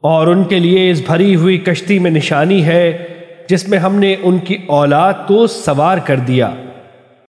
اور ان کے لیے اس بھری ہوئی کشتی میں نشانی ہے جس میں ہم نے ان کی اولاد کو سوار کر دیا۔